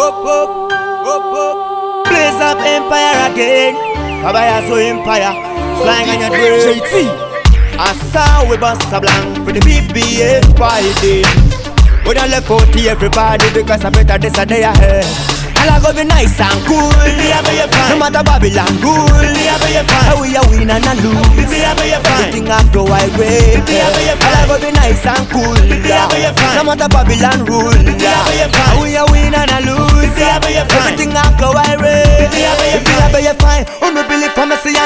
up, up, up, up. Blaze up empire again. Kabaya so empire. Flying on your dream. JT. I saw we bust a blank for the BBA party. We done left out to everybody because I better this a day ahead. All I go be nice and cool. No matter Babylon rule. How we a win and a lose. Everything I go I way. All I go be nice and cool. No matter Babylon rule. How we I way. If you ever you fine,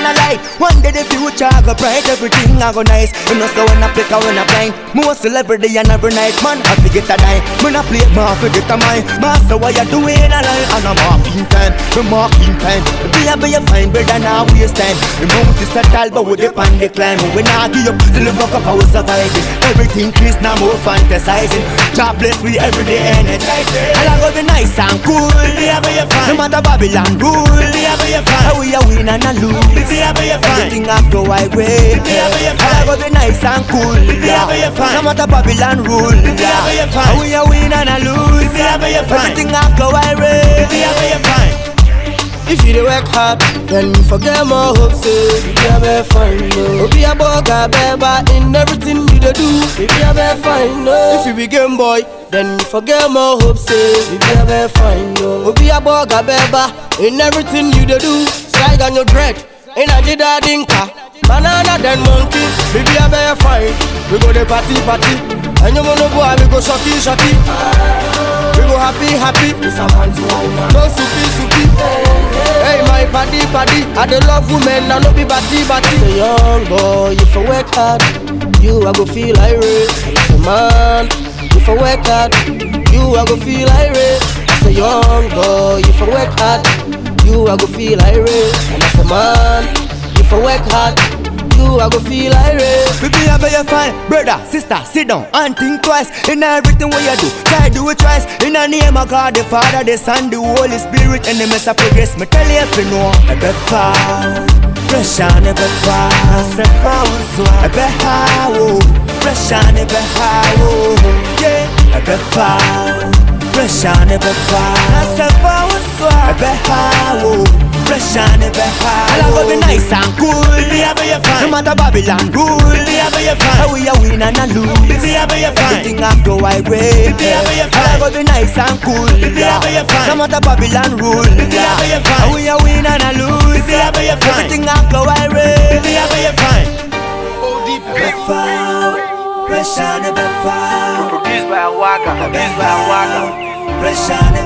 and a light. One day the future I go bright, everything I go nice. You know so when I pick out when I blind, more celebrity and every night, man I forget a die. When I play, man I forget a mine. Master what you doing a line and I'm marking time, the marking time. Be a be a fine, better now waste time. The moment is a tall, but on the climb. When I give up, still look up, I was surviving. Everything Chris now more fantasizing. God bless me every day energizing. All I go be nice and cool. Be a be a fine. No matter Babylon rule. How we a win and a lose. Everything I go I way. All I go be nice and cool. No matter Babylon rule. How we a win and a lose. Everything I go I way. If you dey work hard, then you forget more hope say you be a better fine eh. no. Be a burger beba in everything you dey do. You be a better fine no. If you be game boy, then you forget more hope say you be a better fine eh. no. Be a burger beba in everything you dey do. Slide on your dread, in a jida dinka. Banana then monkey, we be a better fine. We go the party party, and you wanna go we go shocky shocky. We go happy, happy. It's a man to woman. No soupy, soupy. Hey, my paddy, paddy. I dey love women, I no be batty, batty. Say, young boy, if I work hard, you I go feel irate. As a man, if I work hard, you I go feel irate. A young boy, if I work hard, you I go feel irate. And as a man, if I work hard, you I go feel irate. We be a better fine, brother, sister, sit down and think twice. In everything what you do. Try do it twice in the name of God, the Father, the Son, the Holy Spirit, and the mess of progress. Me tell you if you know, a bit far, pressure bit far, forward, so a bit high, oh, pressure bit high, oh, yeah, a bit far, pressure on a bit far, step forward, so Pressure on a bit high. I go be nice and cool. No matter Babylon rule. How we a win and a lose. Everything I go I way. All I go be nice and cool. No matter Babylon rule. How we a win and a lose. Everything I go I way. Bit foul. Pressure on a bit foul. Produced by Waka. Produced by Waka. Pressure on